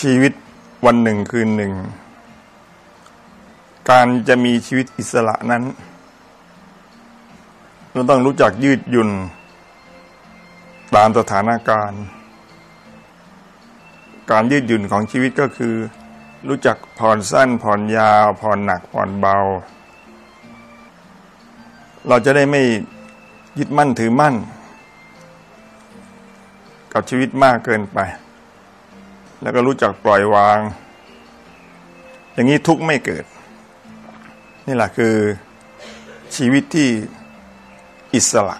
ชีวิตวันหนึ่งคืนหนึ่ง การจะมีชีวิตอิสระนั้น เราต้องรู้จักยืดหยุ่น ตามสถานการณ์ การยืดหยุ่นของชีวิตก็คือ รู้จักผ่อนสั้นผ่อนยาวผ่อนหนักผ่อนเบา เราจะได้ไม่ยึดมั่นถือมั่น กับชีวิตมากเกินไป แล้วก็รู้จักปล่อยวาง อย่างนี้ทุกไม่เกิด นี่แหละคือชีวิตที่อิสระ